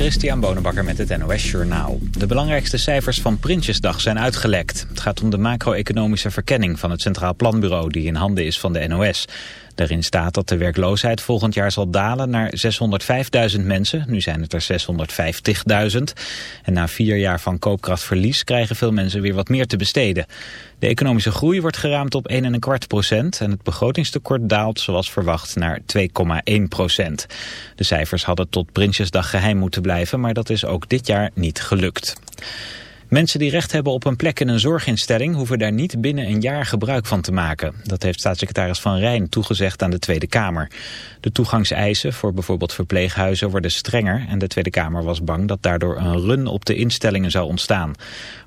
Christian Bonenbakker met het NOS Journaal. De belangrijkste cijfers van Prinsjesdag zijn uitgelekt. Het gaat om de macro-economische verkenning van het Centraal Planbureau... die in handen is van de NOS. Daarin staat dat de werkloosheid volgend jaar zal dalen naar 605.000 mensen. Nu zijn het er 650.000. En na vier jaar van koopkrachtverlies krijgen veel mensen weer wat meer te besteden. De economische groei wordt geraamd op 1,25 procent en het begrotingstekort daalt zoals verwacht naar 2,1 procent. De cijfers hadden tot Prinsjesdag geheim moeten blijven, maar dat is ook dit jaar niet gelukt. Mensen die recht hebben op een plek in een zorginstelling hoeven daar niet binnen een jaar gebruik van te maken. Dat heeft staatssecretaris Van Rijn toegezegd aan de Tweede Kamer. De toegangseisen voor bijvoorbeeld verpleeghuizen worden strenger en de Tweede Kamer was bang dat daardoor een run op de instellingen zou ontstaan.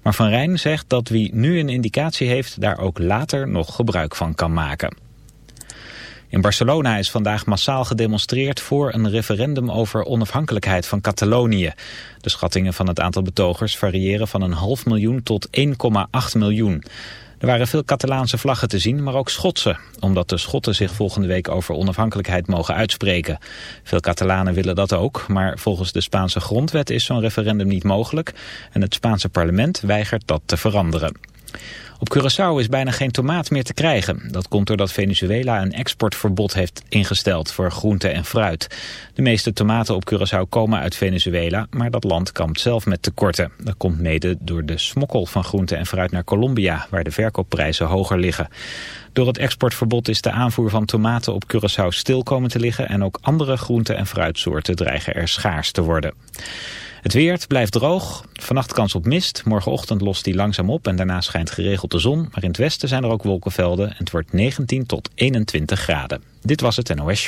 Maar Van Rijn zegt dat wie nu een indicatie heeft daar ook later nog gebruik van kan maken. In Barcelona is vandaag massaal gedemonstreerd voor een referendum over onafhankelijkheid van Catalonië. De schattingen van het aantal betogers variëren van een half miljoen tot 1,8 miljoen. Er waren veel Catalaanse vlaggen te zien, maar ook Schotse. Omdat de Schotten zich volgende week over onafhankelijkheid mogen uitspreken. Veel Catalanen willen dat ook, maar volgens de Spaanse grondwet is zo'n referendum niet mogelijk. En het Spaanse parlement weigert dat te veranderen. Op Curaçao is bijna geen tomaat meer te krijgen. Dat komt doordat Venezuela een exportverbod heeft ingesteld voor groente en fruit. De meeste tomaten op Curaçao komen uit Venezuela, maar dat land kampt zelf met tekorten. Dat komt mede door de smokkel van groente en fruit naar Colombia, waar de verkoopprijzen hoger liggen. Door het exportverbod is de aanvoer van tomaten op Curaçao stil komen te liggen en ook andere groente- en fruitsoorten dreigen er schaars te worden. Het weer blijft droog. Vannacht kans op mist. Morgenochtend lost die langzaam op en daarna schijnt geregeld de zon. Maar in het westen zijn er ook wolkenvelden en het wordt 19 tot 21 graden. Dit was het NOS.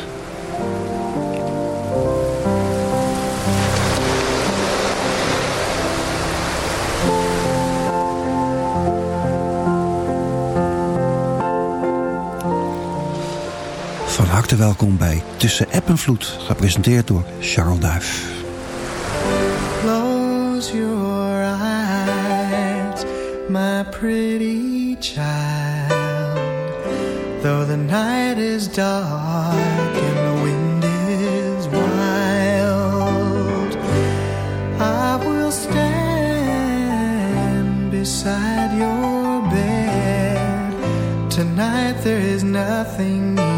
Harte welkom bij Tussen App en Vloed, gepresenteerd door Charles Duif. Close your eyes, my pretty child. Though the night is dark and the wind is wild, I will stand beside your bed. Tonight there is nothing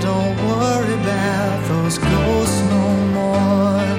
don't worry about those ghosts no more.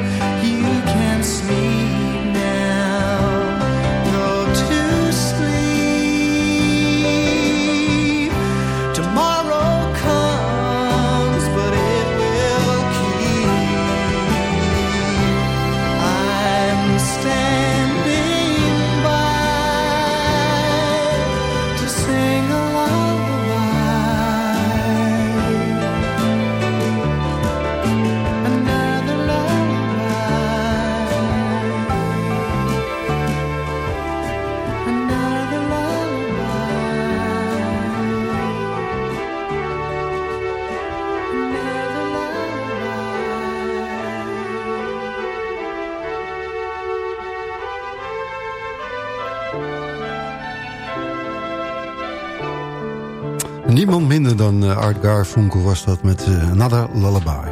van eh, Art Garfunkel was dat met eh, Another Lullaby.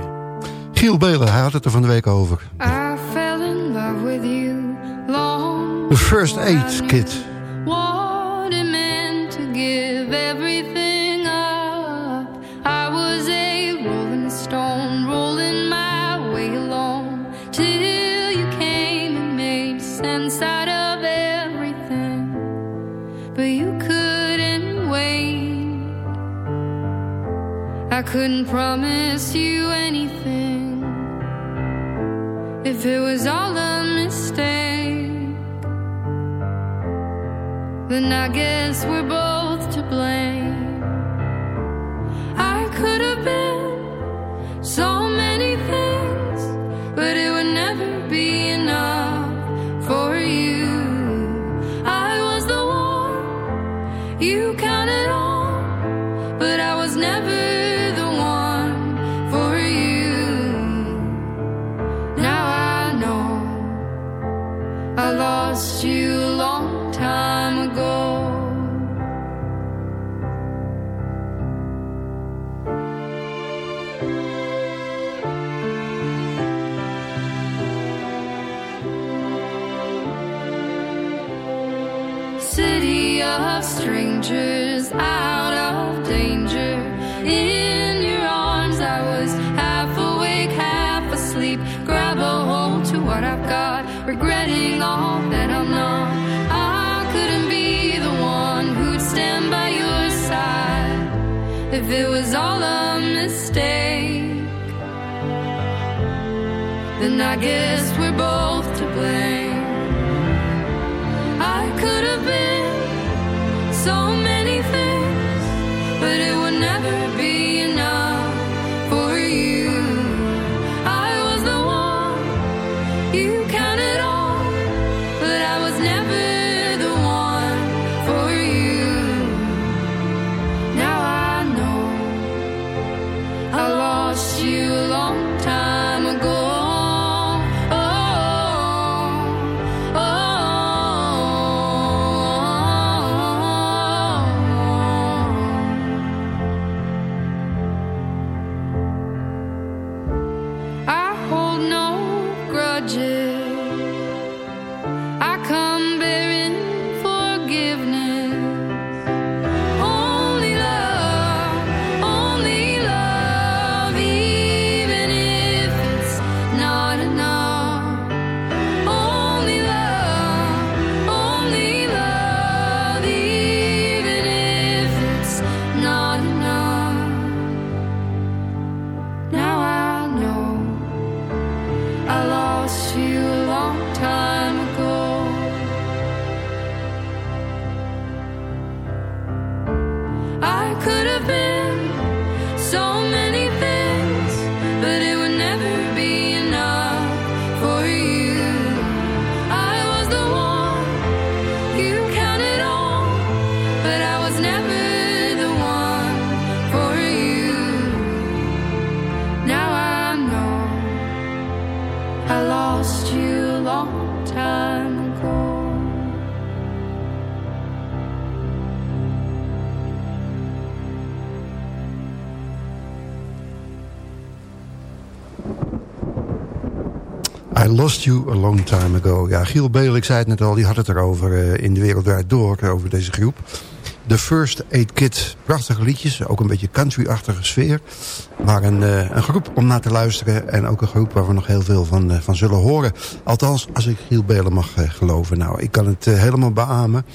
Giel Belen, hij had het er van de week over. I fell in love with you long The First Aid Kit. I couldn't promise you anything if it was all a mistake. Then I guess we're both. if it was all a mistake, then I guess. Lost You a Long Time Ago. Ja, Giel Beel, ik zei het net al, die had het erover uh, in de wereld door, over deze groep. The First Aid Kit. Prachtige liedjes, ook een beetje country-achtige sfeer. Maar een, uh, een groep om naar te luisteren. En ook een groep waar we nog heel veel van, van zullen horen. Althans, als ik Giel Belen mag geloven. Nou, ik kan het helemaal beamen.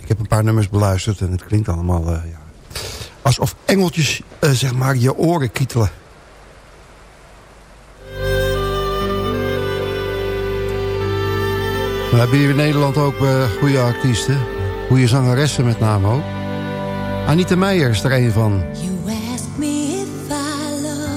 ik heb een paar nummers beluisterd en het klinkt allemaal... ja, alsof engeltjes, zeg maar, je oren kietelen. We hebben hier in Nederland ook uh, goede artiesten. Goede zangeressen met name ook. Anita Meijer is er een van. You ask me if I love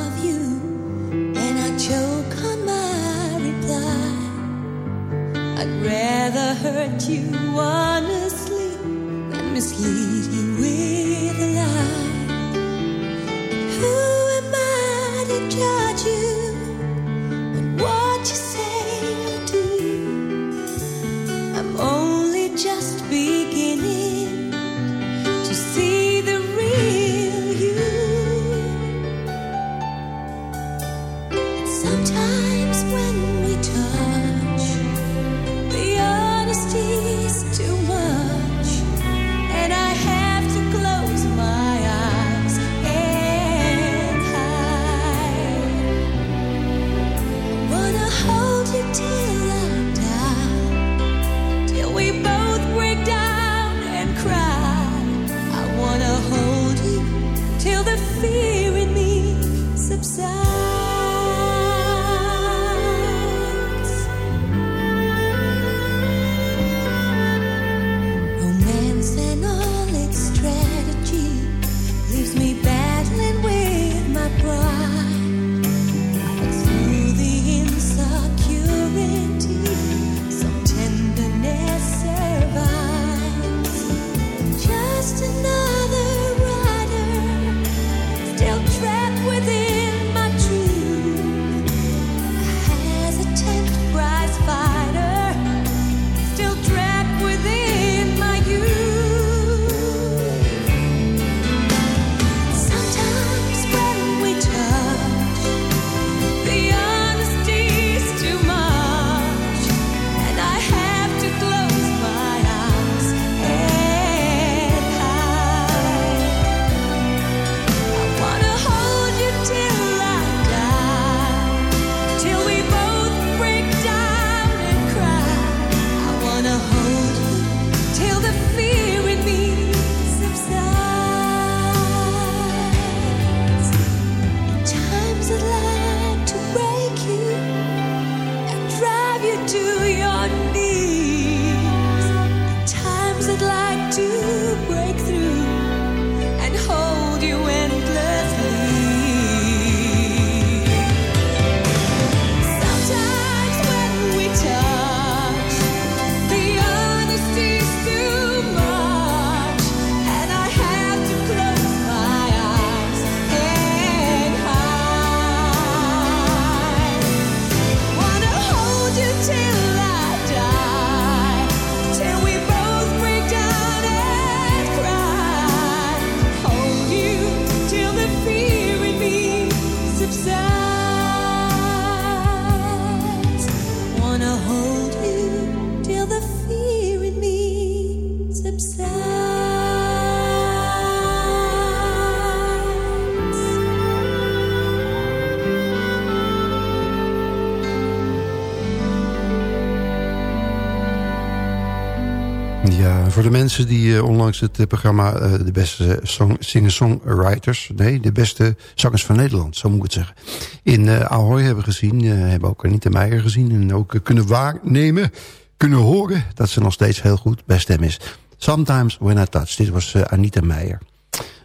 mensen die uh, onlangs het uh, programma uh, de beste singer-songwriters... nee, de beste zangers van Nederland, zo moet ik het zeggen... in Ahoy hebben gezien, hebben ook Anita Meijer gezien... en ook kunnen waarnemen, kunnen horen... dat ze nog steeds heel goed bij stem is. Sometimes When I Touch, dit was Anita Meijer.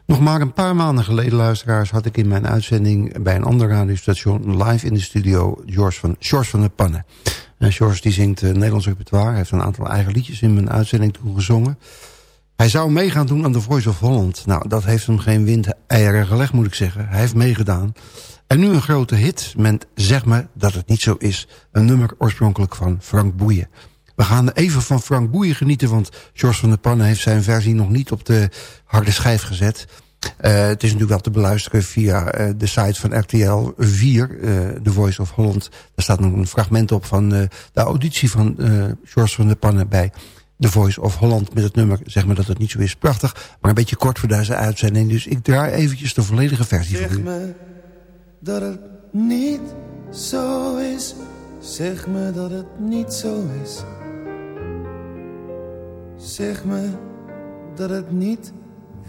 Nog maar een paar maanden geleden, luisteraars... had ik in mijn uitzending bij een ander radiostation... live in de studio George van, George van der Pannen... En George die zingt uh, Nederlands repertoire. Hij heeft een aantal eigen liedjes in mijn uitzending toegezongen. Hij zou mee gaan doen aan The Voice of Holland. Nou, dat heeft hem geen windeieren gelegd, moet ik zeggen. Hij heeft meegedaan. En nu een grote hit met Zeg me dat het niet zo is. Een nummer oorspronkelijk van Frank Boeien. We gaan even van Frank Boeien genieten, want George van der Pannen heeft zijn versie nog niet op de harde schijf gezet. Uh, het is natuurlijk wel te beluisteren via uh, de site van RTL 4, uh, The Voice of Holland. Daar staat nog een fragment op van de auditie van George van der Pannen bij The Voice of Holland met het nummer. Zeg maar dat het niet zo is. Prachtig, maar een beetje kort voor deze uitzending. Dus ik draai eventjes de volledige versie zeg voor u. me dat het niet zo is. Zeg me dat het niet zo is. Zeg me dat het niet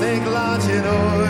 je vast, ik laat je nooit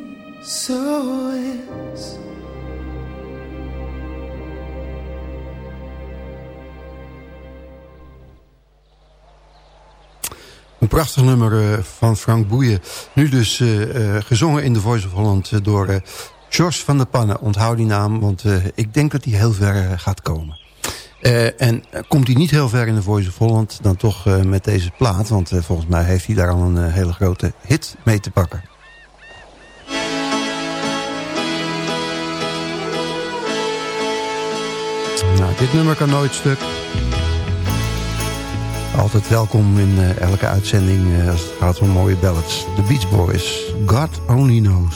prachtig nummer eh, van Frank Boeien. Nu dus uh, uh, gezongen in The Voice of Holland door George van der Pannen. Onthoud die naam, want ik denk dat hij heel ver gaat komen. en komt hij niet heel ver in The Voice of Holland, dan toch met deze plaat. Want volgens mij heeft hij daar al een hele grote hit mee te pakken. Nou, dit nummer kan nooit stuk. Altijd welkom in uh, elke uitzending uh, als het gaat om mooie ballads. The Beach Boys, God Only Knows.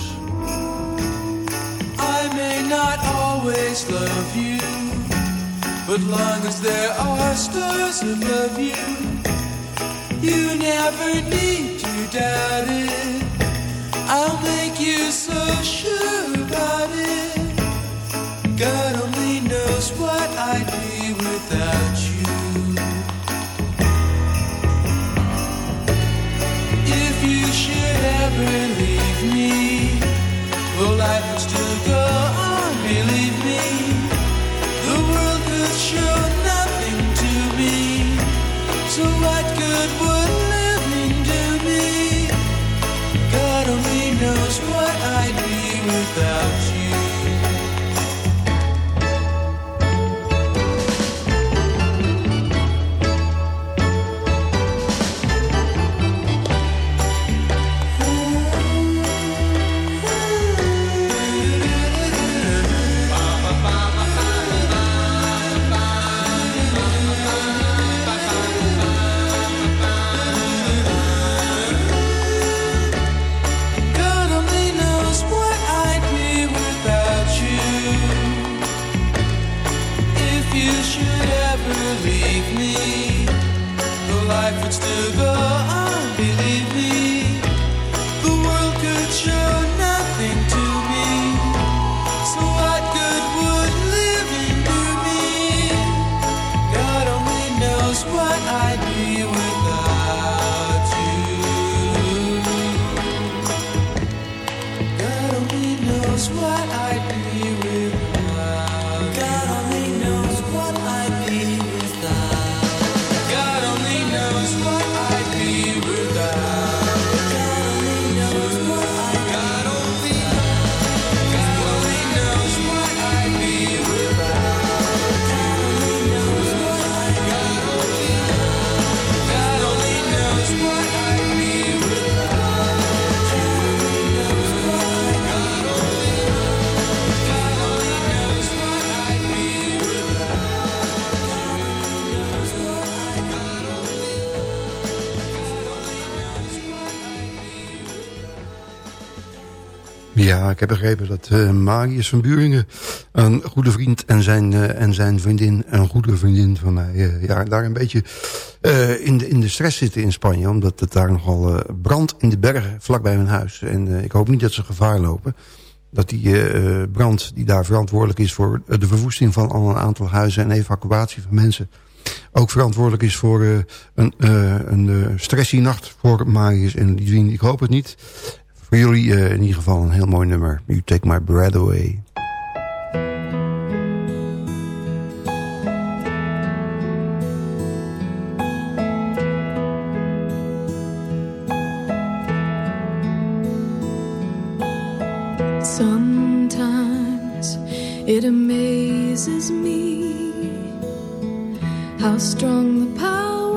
I may not always love you But long as there are stars above you You never need to doubt it I'll make you so sure about it God only knows what I'd be without you should ever leave me, well, life would still go ik heb begrepen dat uh, Marius van Buringen, een goede vriend en zijn, uh, en zijn vriendin, een goede vriendin van mij, uh, ja, daar een beetje in, de, in de stress zitten in Spanje. Omdat het daar nogal brandt in de bergen vlakbij hun huis. En ik hoop niet dat ze gevaar lopen. Dat die brand die daar verantwoordelijk is voor de verwoesting van al een aantal huizen en evacuatie van mensen ook verantwoordelijk is voor een, uh, een stressie nacht voor Marius en Lidwien. Ik hoop het niet. Voor jullie eh, in ieder geval een heel mooi nummer. You Take My Breath Away. Sometimes it amazes me how strong the power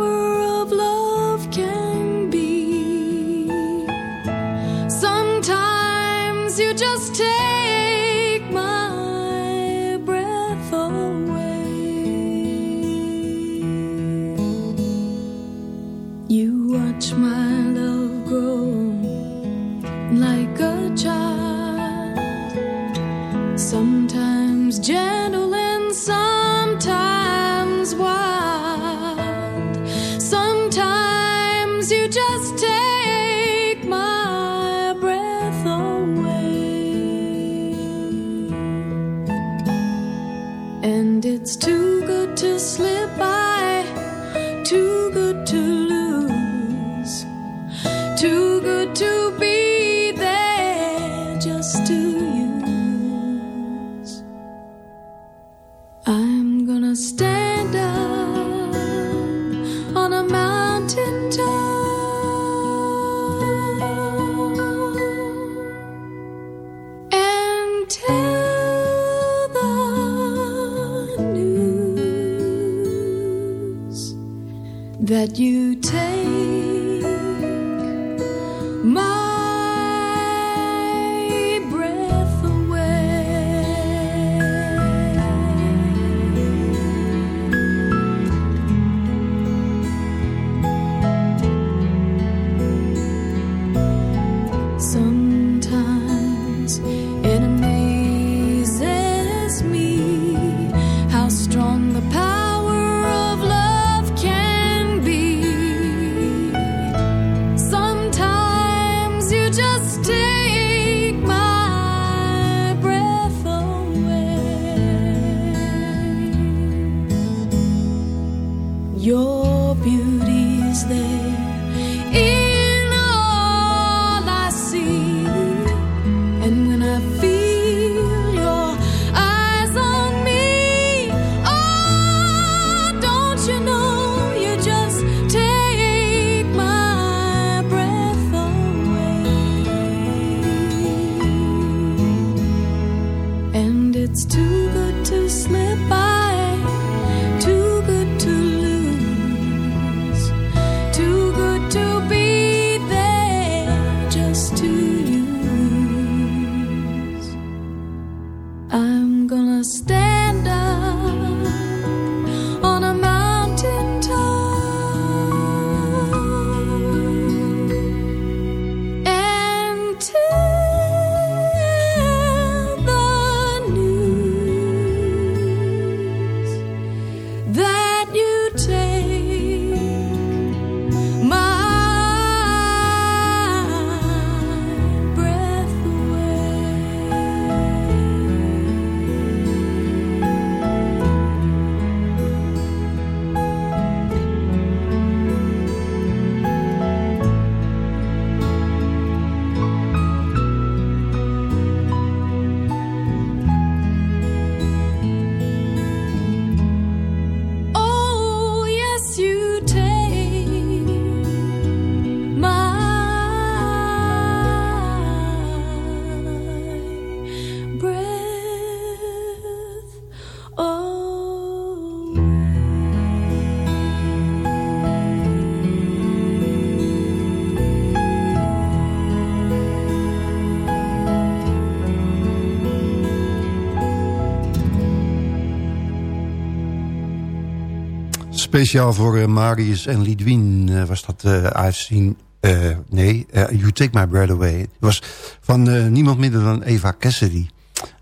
Speciaal voor eh, Marius en Lidwien eh, was dat I've Seen eh, nee, uh, You Take My Breath Away. Het was van niemand minder dan Eva Cassidy.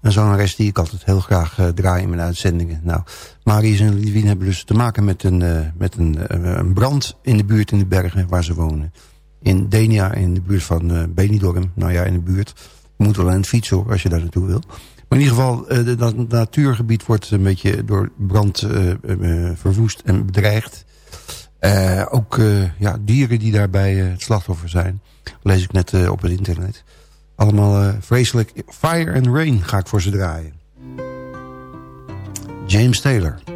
Een zangeres die ik altijd heel graag draai in mijn uitzendingen. Nou, Marius en Lidwien hebben dus te maken met, een, met een, een, brand in de buurt in de bergen waar ze wonen. In Denia, in de buurt van Benidorm. Nou ja, in de buurt. Je moet wel aan het fietsen hoor, als je daar naartoe wil. Maar in ieder geval, dat natuurgebied wordt een beetje door brand verwoest en bedreigd. Ook ja, dieren die daarbij het slachtoffer zijn. Lees ik net op het internet. Allemaal vreselijk. Fire and Rain ga ik voor ze draaien. James Taylor.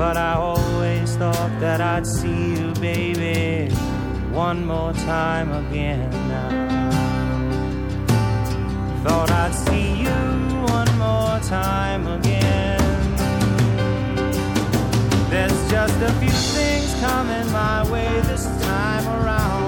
But I always thought that I'd see you, baby one more time again now. Thought I'd see you one more time again. There's just a few things coming my way this time around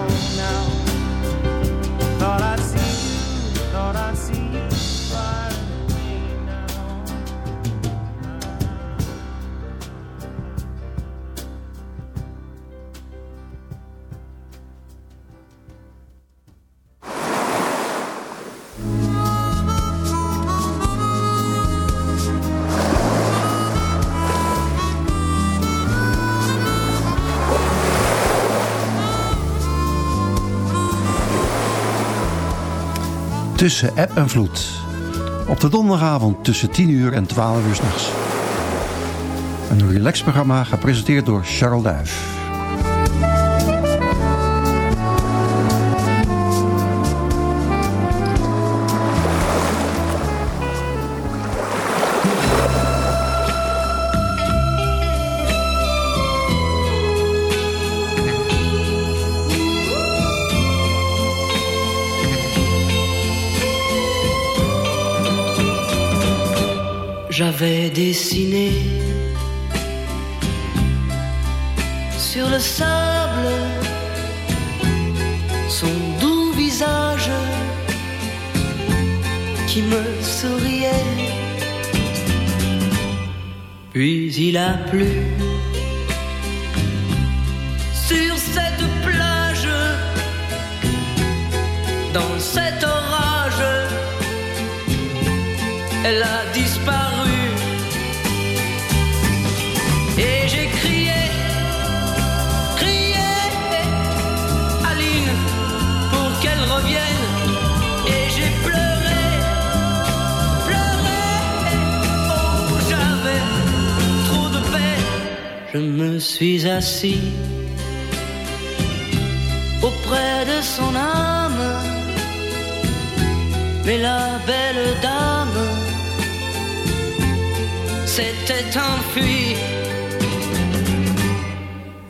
tussen app en vloed. Op de donderdagavond tussen 10 uur en 12 uur s'nachts. Een relaxprogramma gepresenteerd door Charles Duif. J'avais dessiné sur le sable son doux visage qui me souriait. Puis il a plu sur cette plage, dans cet orage, Je me suis assis auprès de son âme. Mais la belle dame s'était enfuie.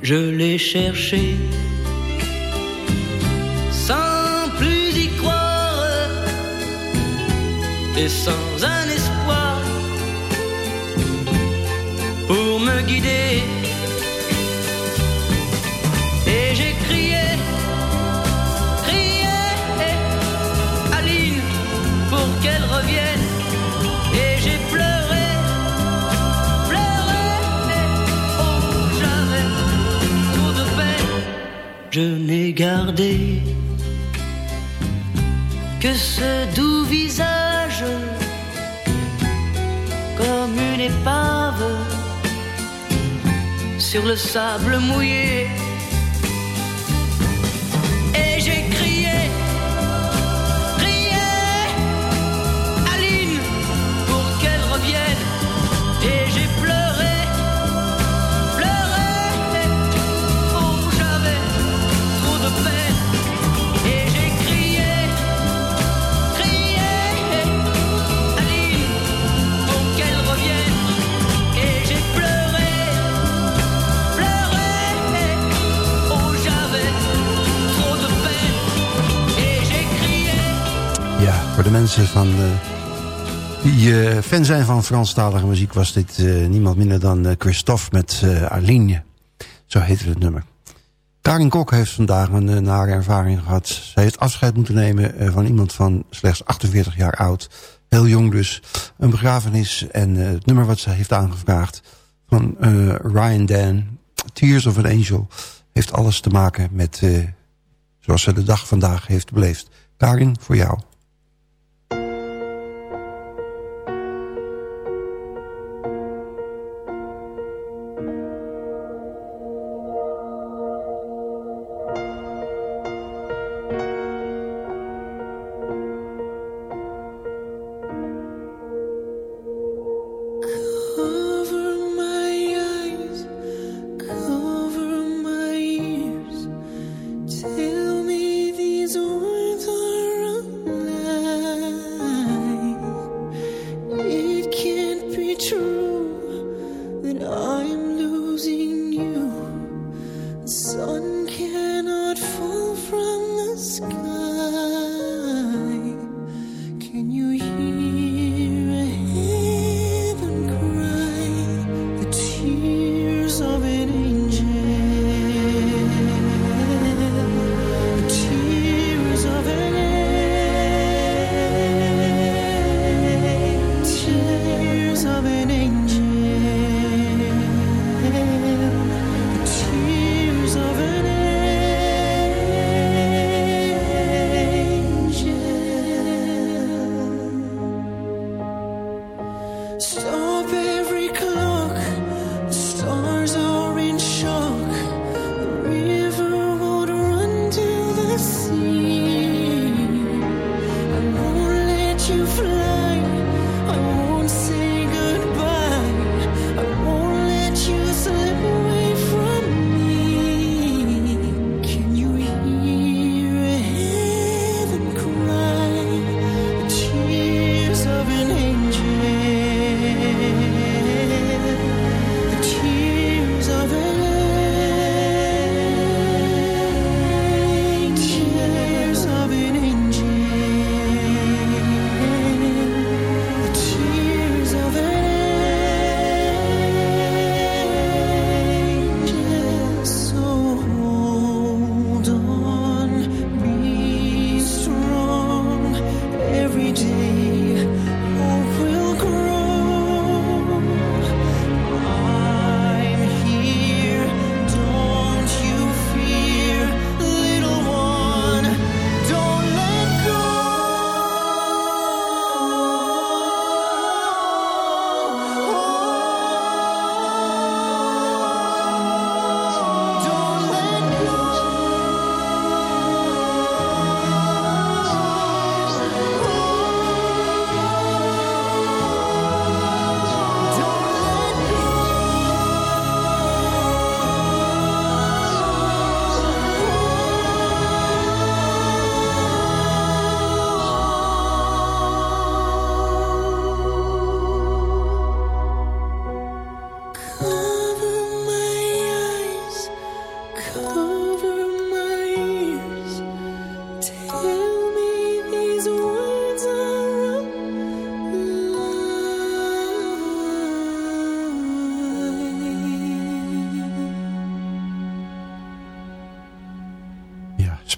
Je l'ai cherché sans plus y croire et sans un espoir pour me guider. Je n'ai gardé que ce doux visage comme une épave sur le sable mouillé. Voor de mensen van, die eh, fan zijn van Franstalige muziek... was dit eh, niemand minder dan eh, Christophe met Aline. Zo heette het nummer. Karin Kok heeft vandaag een nare ervaring gehad. Zij heeft afscheid moeten nemen van iemand van slechts 48 jaar oud. Heel jong dus. Een begrafenis en het nummer wat zij heeft aangevraagd... van Ryan Dan, Tears of an Angel... heeft alles te maken met zoals ze de dag vandaag heeft beleefd. Karin, voor jou.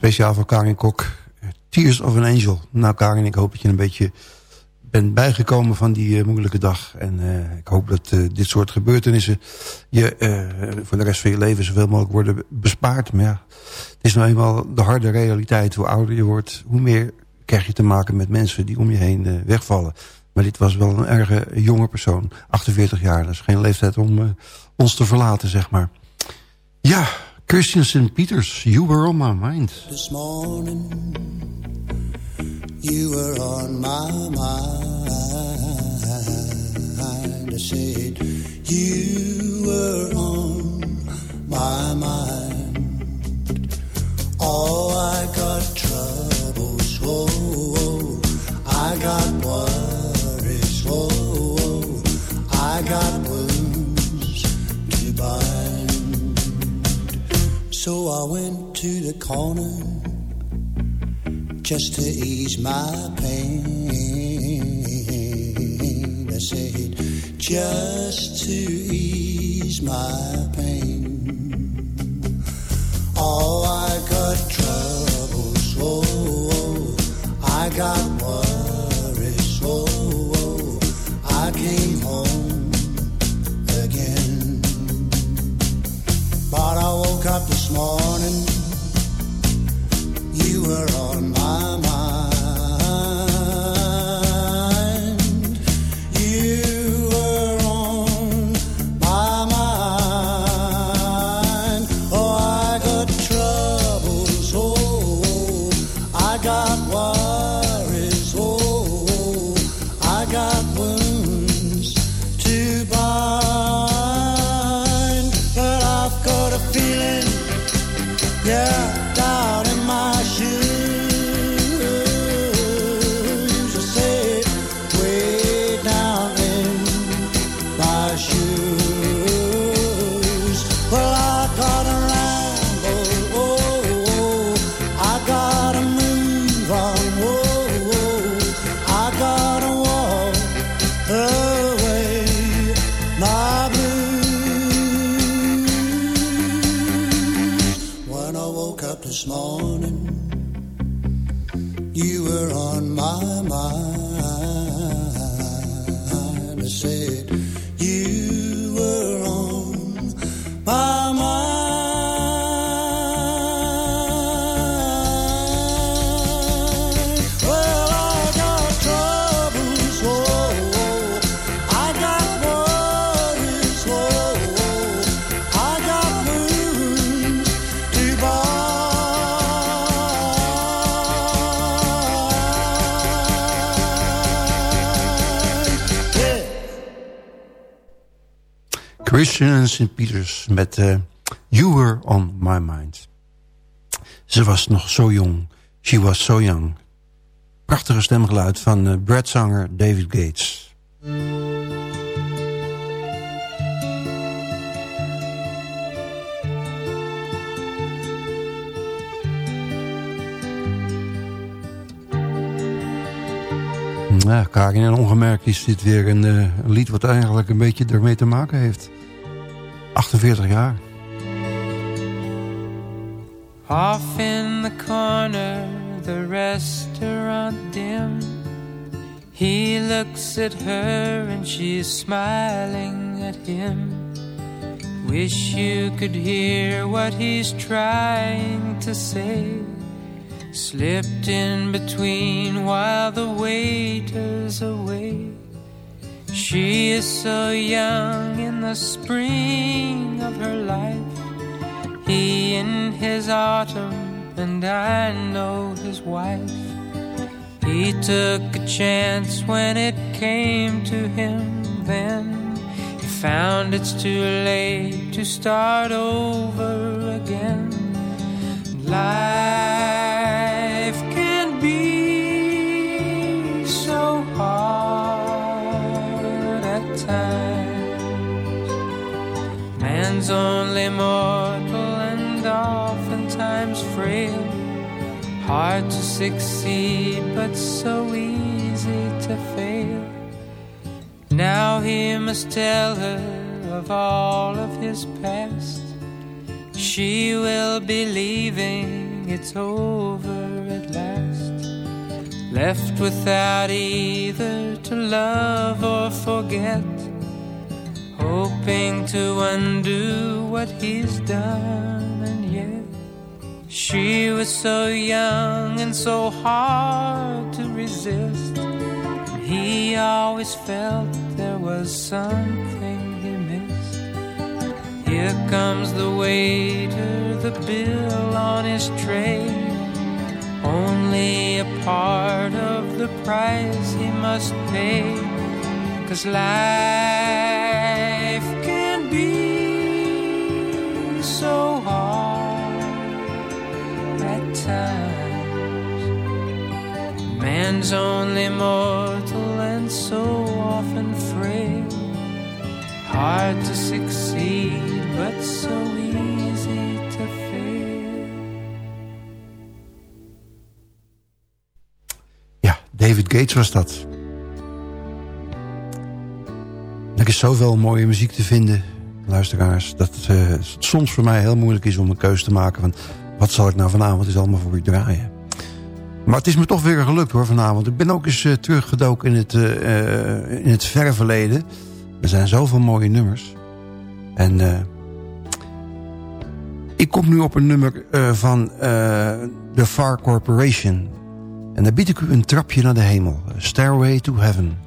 Speciaal voor Karin Kok. Tears of an Angel. Nou Karin, ik hoop dat je een beetje bent bijgekomen van die uh, moeilijke dag. En uh, ik hoop dat dit soort gebeurtenissen je voor de rest van je leven zoveel mogelijk worden bespaard. Maar ja, het is nou eenmaal de harde realiteit. Hoe ouder je wordt, hoe meer krijg je te maken met mensen die om je heen wegvallen. Maar dit was wel een erge jonge persoon. 48 jaar, dat is geen leeftijd om ons te verlaten, zeg maar. Ja, Christian St. Peters, You Were On My Mind. This morning, you were on my mind. I said, you were on my mind. Oh, I got troubles, whoa, whoa. I got worries, whoa, whoa. I got So I went to the corner just to ease my pain. I said, just to ease my pain. Oh, I got troubles, oh, oh. I got worries, oh, oh. I came home But I woke up this morning, you were on my mind. St. Peters met eh, You Were On My Mind. Ze was nog zo jong. She was so young. Prachtige stemgeluid van uh, Brad-zanger David Gates. Ja, Karin en ongemerkt is dit weer een, eh, een lied wat eigenlijk een beetje ermee te maken heeft. 48 jaar. Off in the corner, the restaurant dim. He looks at her and she's smiling at him. Wish you could hear what he's trying to say. Slipped in between while the waiter's away. She is so young in the spring of her life. He in his autumn, and I know his wife. He took a chance when it came to him then. He found it's too late to start over again. Life Man's only mortal and oftentimes frail. Hard to succeed, but so easy to fail. Now he must tell her of all of his past. She will be leaving it's over at last. Left without either to love or forget, hoping to undo what he's done, and yet she was so young and so hard to resist. He always felt there was something he missed. Here comes the waiter, the bill on his tray. Only a part of the price he must pay. Cause life Gates was dat. Er is zoveel mooie muziek te vinden, luisteraars... dat het eh, soms voor mij heel moeilijk is om een keuze te maken... van wat zal ik nou vanavond eens allemaal voor draaien. Maar het is me toch weer gelukt hoor vanavond. Ik ben ook eens eh, teruggedoken in het, eh, in het verre verleden. Er zijn zoveel mooie nummers. En ik kom nu op een nummer van The Far Corporation. En daar bied ik u een trapje naar de hemel. Stairway to Heaven.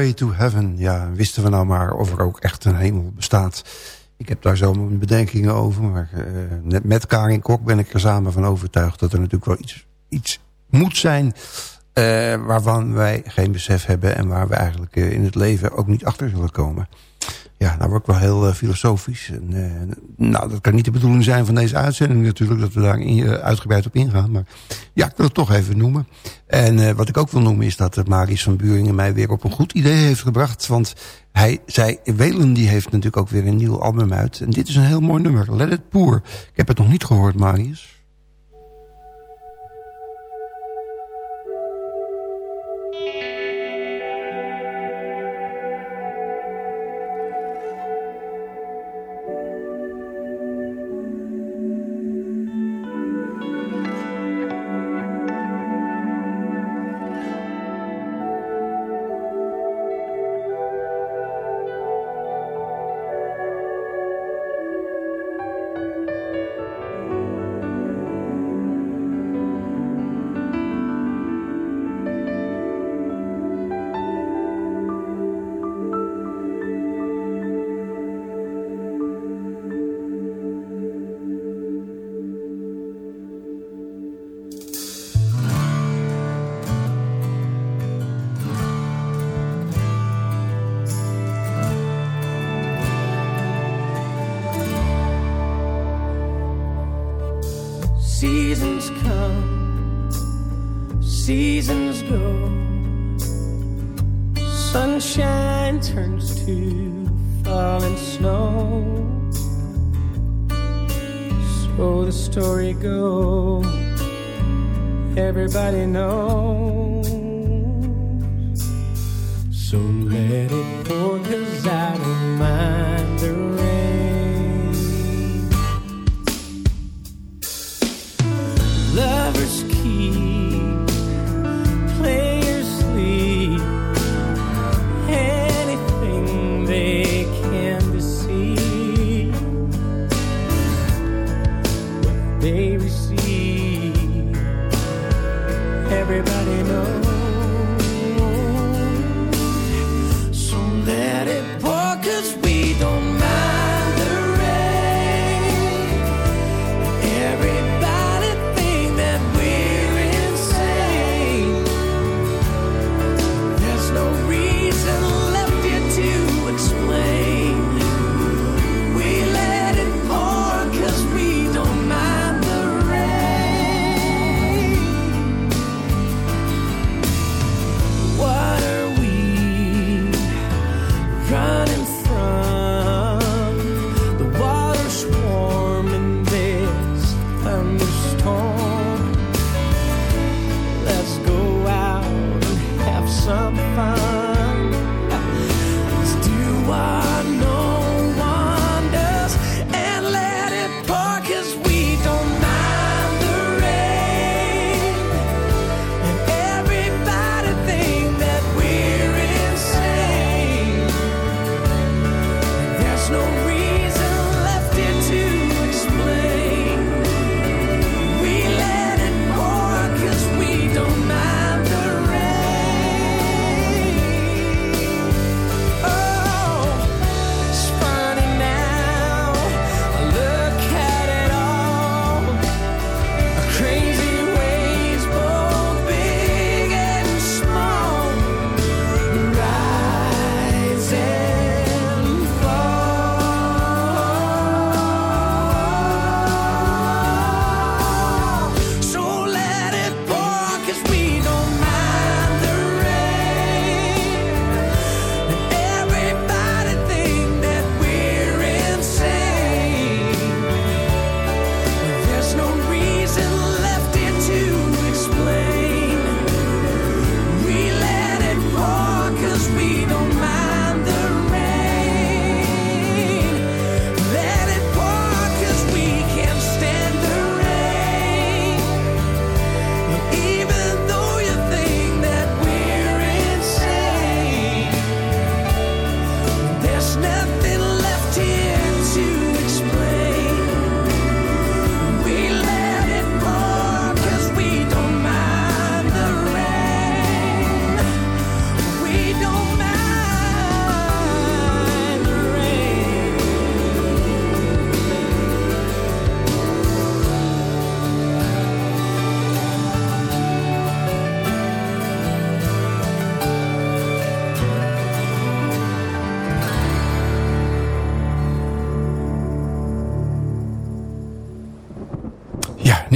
To Heaven. Ja, wisten we nou maar of er ook echt een hemel bestaat. Ik heb daar zo mijn bedenkingen over. Maar uh, net met Karin Kok ben ik er samen van overtuigd... dat er natuurlijk wel iets, iets moet zijn... Uh, waarvan wij geen besef hebben... en waar we eigenlijk uh, in het leven ook niet achter zullen komen. Ja, nou word ik wel heel uh, filosofisch. En, uh, nou, dat kan niet de bedoeling zijn van deze uitzending natuurlijk... dat we daar in, uh, uitgebreid op ingaan. Maar ja, ik wil het toch even noemen. En wat ik ook wil noemen is dat Marius van Buringen... mij weer op een goed idee heeft gebracht. Want hij zei... Welen die heeft natuurlijk ook weer een nieuw album uit. En dit is een heel mooi nummer. Let It Pour. Ik heb het nog niet gehoord, Marius.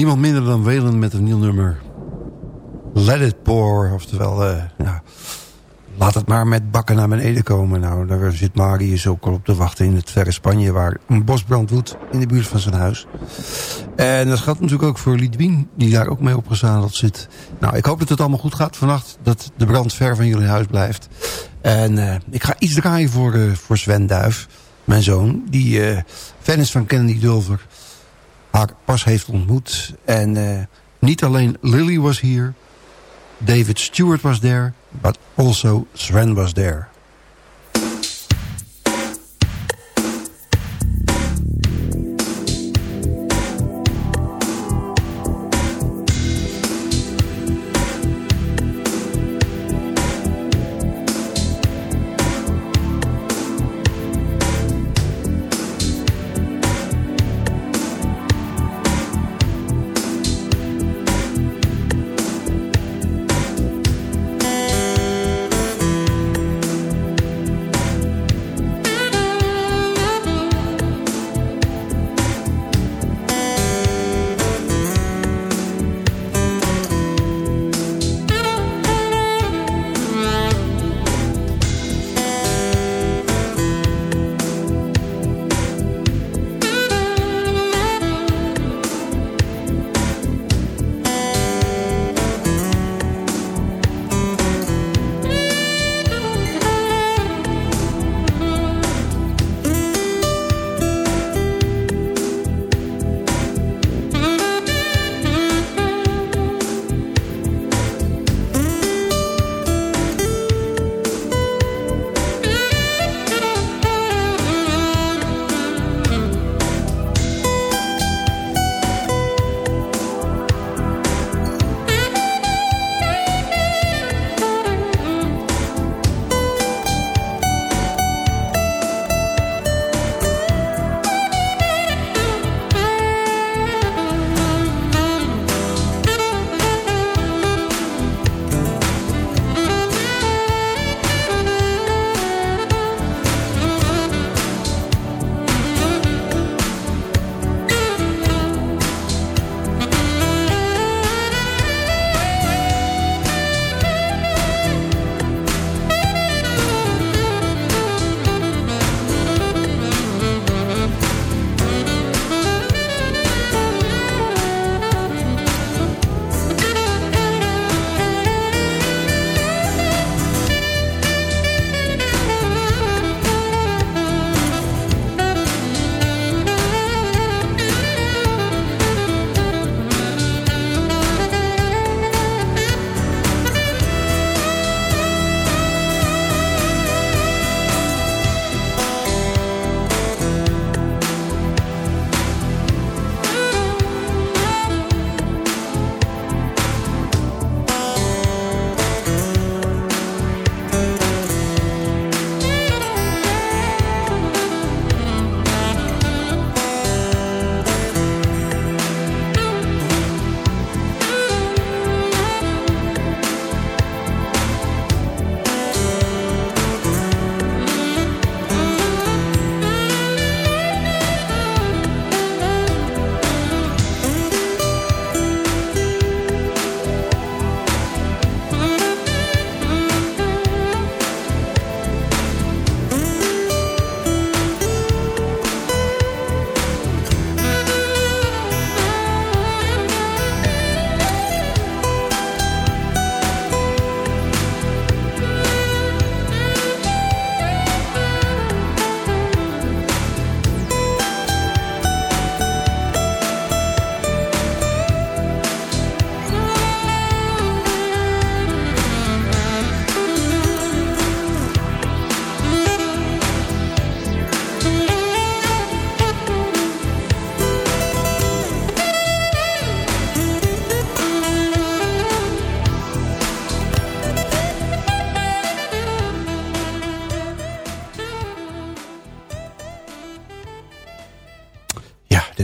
Niemand minder dan Welen met een nieuw nummer. Let it pour, oftewel, uh, ja, laat het maar met bakken naar beneden komen. Nou, daar zit Marius ook al op te wachten in het verre Spanje... waar een bosbrand woedt in de buurt van zijn huis. En dat gaat natuurlijk ook voor Lidwien, die daar ook mee opgezadeld zit. Nou, ik hoop dat het allemaal goed gaat vannacht. Dat de brand ver van jullie huis blijft. En uh, ik ga iets draaien voor, uh, voor Sven Duif, mijn zoon... die fan is van Kennedy Dulver pas heeft ontmoet. En uh, niet alleen Lily was hier, David Stewart was there, but also Sven was there.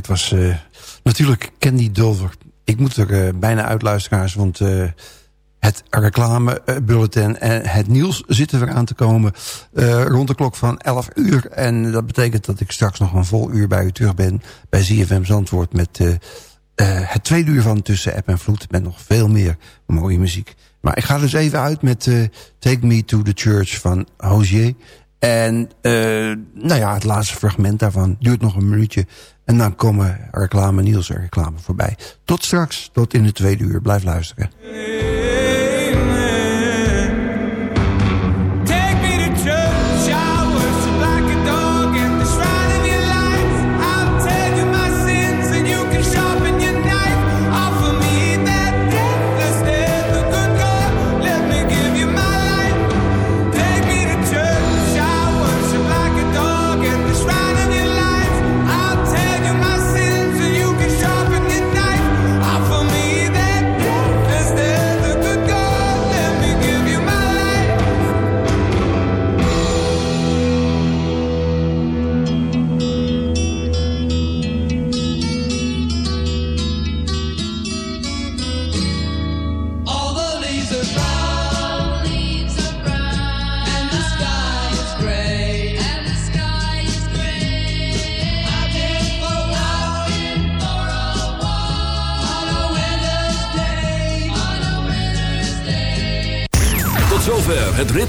Was uh, natuurlijk Candy Dulver. Ik moet er uh, bijna uit, luisteraars, want uh, het reclamebulletin en het nieuws zitten weer aan te komen rond de klok van 11 uur. En dat betekent dat ik straks nog een vol uur bij u terug ben bij ZFM Zandvoort met eh, het tweede uur van Tussen App en Vloed... met nog veel meer mooie muziek. Maar ik ga dus even uit met eh, Take Me to the Church van Hozier. En nou ja, het laatste fragment daarvan duurt nog een minuutje. En dan komen reclame, Niels reclame voorbij. Tot straks, tot in het tweede uur. Blijf luisteren.